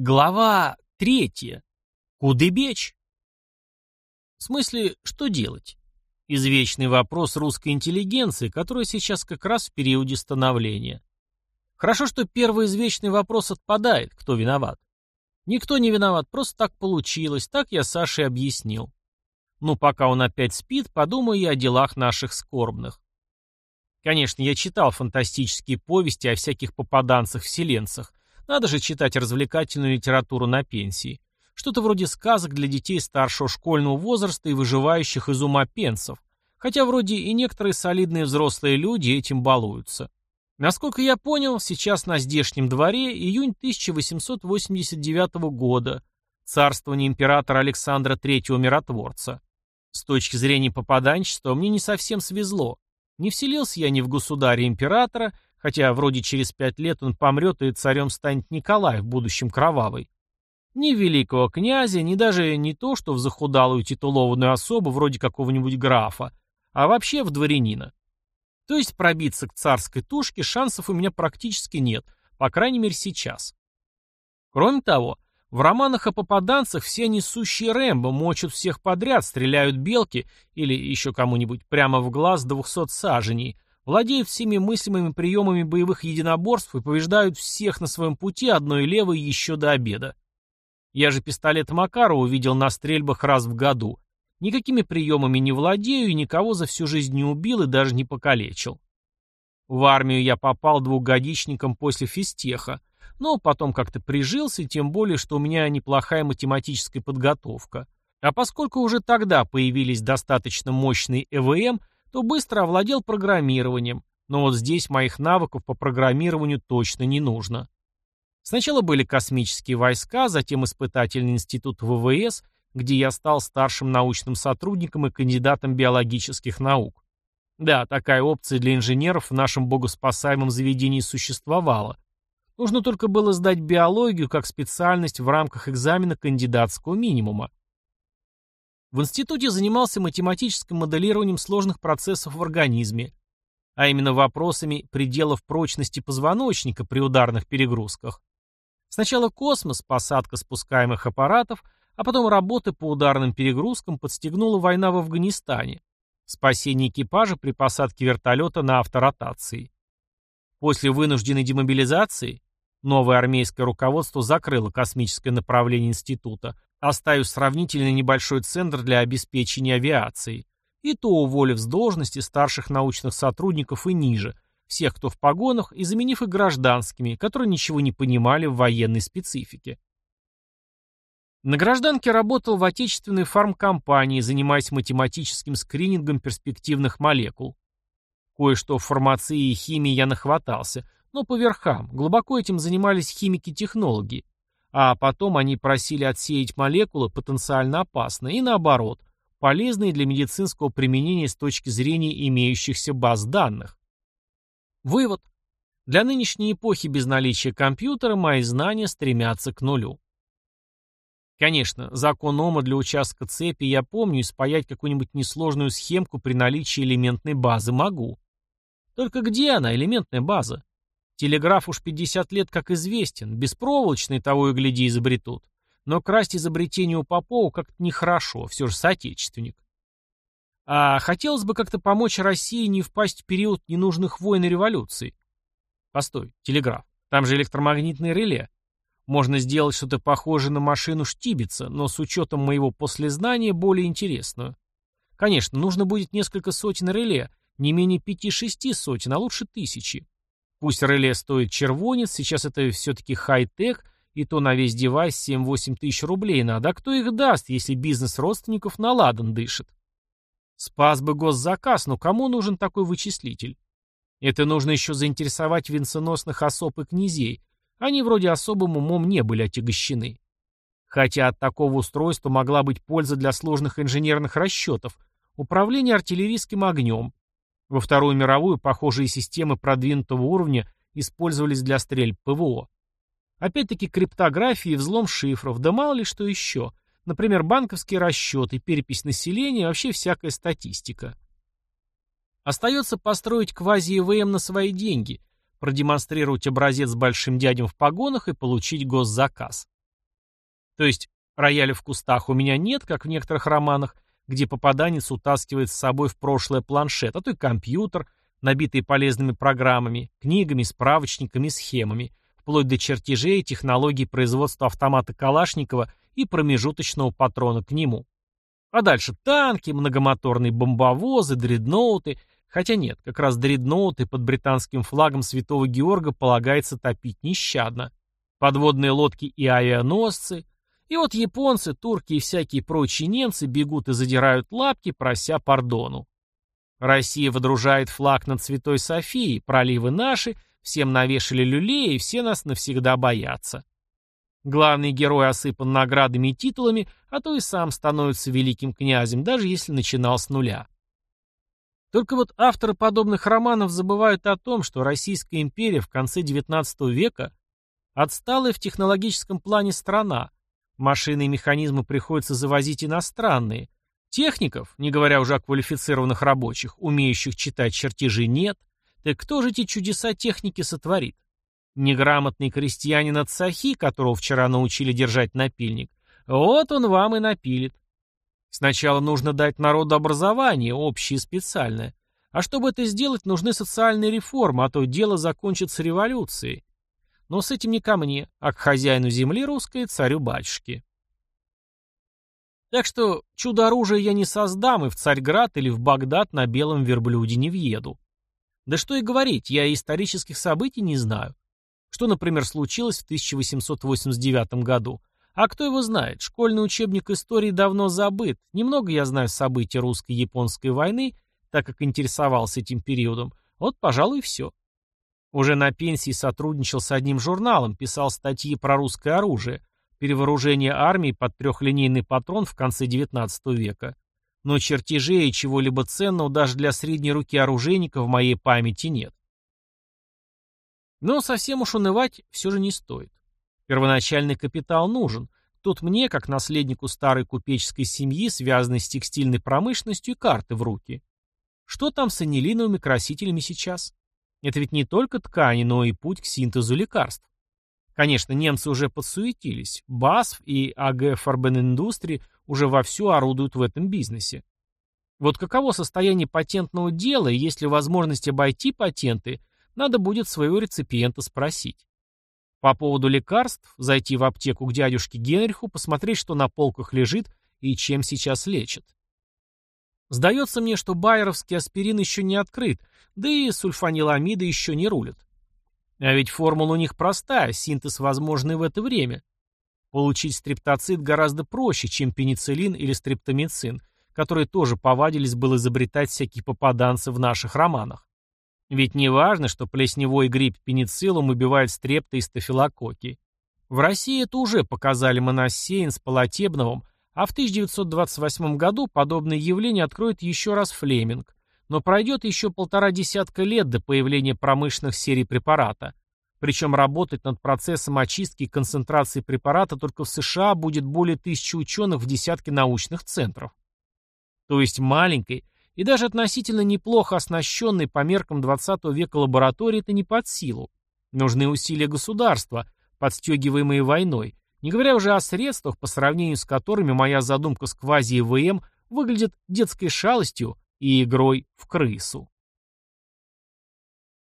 Глава третья. Кудыбеч. В смысле, что делать? Извечный вопрос русской интеллигенции, которая сейчас как раз в периоде становления. Хорошо, что первый извечный вопрос отпадает, кто виноват. Никто не виноват, просто так получилось, так я Саше объяснил. Ну, пока он опять спит, подумаю я о делах наших скорбных. Конечно, я читал фантастические повести о всяких попаданцах-вселенцах, надо же читать развлекательную литературу на пенсии. Что-то вроде сказок для детей старшего школьного возраста и выживающих из ума пенсов. Хотя вроде и некоторые солидные взрослые люди этим балуются. Насколько я понял, сейчас на здешнем дворе июнь 1889 года, царствование императора Александра III Миротворца. С точки зрения попаданчества мне не совсем свезло. Не вселился я ни в государя-императора, хотя вроде через пять лет он помрет и царем станет Николай, в будущем кровавый. Ни великого князя, ни даже не то, что в захудалую титулованную особу вроде какого-нибудь графа, а вообще в дворянина. То есть пробиться к царской тушке шансов у меня практически нет, по крайней мере сейчас. Кроме того, в романах о попаданцах все несущие Рэмбо мочат всех подряд, стреляют белки или еще кому-нибудь прямо в глаз двухсот саженей – владеют всеми мыслимыми приемами боевых единоборств и побеждают всех на своем пути одной левой еще до обеда. Я же пистолет Макарова увидел на стрельбах раз в году. Никакими приемами не владею и никого за всю жизнь не убил и даже не покалечил. В армию я попал двухгодичником после физтеха, но потом как-то прижился, тем более, что у меня неплохая математическая подготовка. А поскольку уже тогда появились достаточно мощные ЭВМ – то быстро овладел программированием, но вот здесь моих навыков по программированию точно не нужно. Сначала были космические войска, затем испытательный институт ВВС, где я стал старшим научным сотрудником и кандидатом биологических наук. Да, такая опция для инженеров в нашем богоспасаемом заведении существовала. Нужно только было сдать биологию как специальность в рамках экзамена кандидатского минимума. В институте занимался математическим моделированием сложных процессов в организме, а именно вопросами пределов прочности позвоночника при ударных перегрузках. Сначала космос, посадка спускаемых аппаратов, а потом работы по ударным перегрузкам подстегнула война в Афганистане, спасение экипажа при посадке вертолета на авторотации. После вынужденной демобилизации новое армейское руководство закрыло космическое направление института, Оставив сравнительно небольшой центр для обеспечения авиации. И то уволив с должности старших научных сотрудников и ниже, всех, кто в погонах, и заменив их гражданскими, которые ничего не понимали в военной специфике. На гражданке работал в отечественной фармкомпании, занимаясь математическим скринингом перспективных молекул. Кое-что в фармации и химии я нахватался, но по верхам, глубоко этим занимались химики-технологи, а потом они просили отсеять молекулы, потенциально опасные, и наоборот, полезные для медицинского применения с точки зрения имеющихся баз данных. Вывод. Для нынешней эпохи без наличия компьютера мои знания стремятся к нулю. Конечно, закон Ома для участка цепи я помню и спаять какую-нибудь несложную схемку при наличии элементной базы могу. Только где она, элементная база? Телеграф уж 50 лет как известен, беспроволочный того и гляди изобретут. Но красть изобретение у Попова как-то нехорошо, все же соотечественник. А хотелось бы как-то помочь России не впасть в период ненужных войн и революций. Постой, телеграф, там же электромагнитное реле. Можно сделать что-то похожее на машину Штибица, но с учетом моего послезнания более интересную. Конечно, нужно будет несколько сотен реле, не менее пяти-шести сотен, а лучше тысячи. Пусть реле стоит червонец, сейчас это все-таки хай-тек, и то на весь девайс 7-8 тысяч рублей надо. А кто их даст, если бизнес родственников на ладан дышит? Спас бы госзаказ, но кому нужен такой вычислитель? Это нужно еще заинтересовать венценосных особ и князей. Они вроде особым умом не были отягощены. Хотя от такого устройства могла быть польза для сложных инженерных расчетов, управления артиллерийским огнем, во Вторую мировую похожие системы продвинутого уровня использовались для стрельб ПВО. Опять-таки криптография и взлом шифров, да мало ли что еще. Например, банковские расчеты, перепись населения вообще всякая статистика. Остается построить квази-ЭВМ на свои деньги, продемонстрировать образец с большим дядем в погонах и получить госзаказ. То есть рояля в кустах у меня нет, как в некоторых романах, где попаданец утаскивает с собой в прошлое планшет, а то и компьютер, набитый полезными программами, книгами, справочниками, схемами, вплоть до чертежей и технологий производства автомата Калашникова и промежуточного патрона к нему. А дальше танки, многомоторные бомбовозы, дредноуты. Хотя нет, как раз дредноуты под британским флагом Святого Георга полагается топить нещадно. Подводные лодки и авианосцы – и вот японцы, турки и всякие прочие немцы бегут и задирают лапки, прося пардону. Россия водружает флаг над Святой Софией, проливы наши, всем навешали люлей, и все нас навсегда боятся. Главный герой осыпан наградами и титулами, а то и сам становится великим князем, даже если начинал с нуля. Только вот авторы подобных романов забывают о том, что Российская империя в конце XIX века отсталая в технологическом плане страна, Машины и механизмы приходится завозить иностранные. Техников, не говоря уже о квалифицированных рабочих, умеющих читать чертежи, нет. Так кто же эти чудеса техники сотворит? Неграмотный крестьянин от Сахи, которого вчера научили держать напильник, вот он вам и напилит. Сначала нужно дать народу образование, общее и специальное. А чтобы это сделать, нужны социальные реформы, а то дело закончится революцией. Но с этим не ко мне, а к хозяину земли русской, царю-батюшке. Так что чудо-оружие я не создам и в Царьград или в Багдад на белом верблюде не въеду. Да что и говорить, я и исторических событий не знаю. Что, например, случилось в 1889 году. А кто его знает, школьный учебник истории давно забыт. Немного я знаю событий русско-японской войны, так как интересовался этим периодом. Вот, пожалуй, все. Уже на пенсии сотрудничал с одним журналом, писал статьи про русское оружие, перевооружение армии под трехлинейный патрон в конце XIX века. Но чертежей и чего-либо ценного даже для средней руки оружейника в моей памяти нет. Но совсем уж унывать все же не стоит. Первоначальный капитал нужен. Тут мне, как наследнику старой купеческой семьи, связанной с текстильной промышленностью, и карты в руки. Что там с анилиновыми красителями сейчас? Это ведь не только ткани, но и путь к синтезу лекарств. Конечно, немцы уже подсуетились. БАСФ и АГ Фарбениндустри уже вовсю орудуют в этом бизнесе. Вот каково состояние патентного дела, и есть ли возможность обойти патенты, надо будет своего реципиента спросить. По поводу лекарств, зайти в аптеку к дядюшке Генриху, посмотреть, что на полках лежит и чем сейчас лечат. Сдается мне, что байеровский аспирин еще не открыт, да и сульфаниламиды еще не рулят. А ведь формула у них простая, синтез возможный в это время. Получить стриптоцит гораздо проще, чем пенициллин или стриптомицин, которые тоже повадились было изобретать всякие попаданцы в наших романах. Ведь не важно, что плесневой грипп пенициллом убивает стрепты и стафилококки. В России это уже показали моносеин с полотебновым, а в 1928 году подобное явление откроет еще раз Флеминг, но пройдет еще полтора десятка лет до появления промышленных серий препарата. Причем работать над процессом очистки и концентрации препарата только в США будет более тысячи ученых в десятке научных центров. То есть маленькой и даже относительно неплохо оснащенной по меркам 20 века лаборатории это не под силу. Нужны усилия государства, подстегиваемые войной, не говоря уже о средствах, по сравнению с которыми моя задумка с квази-ВМ выглядит детской шалостью и игрой в крысу.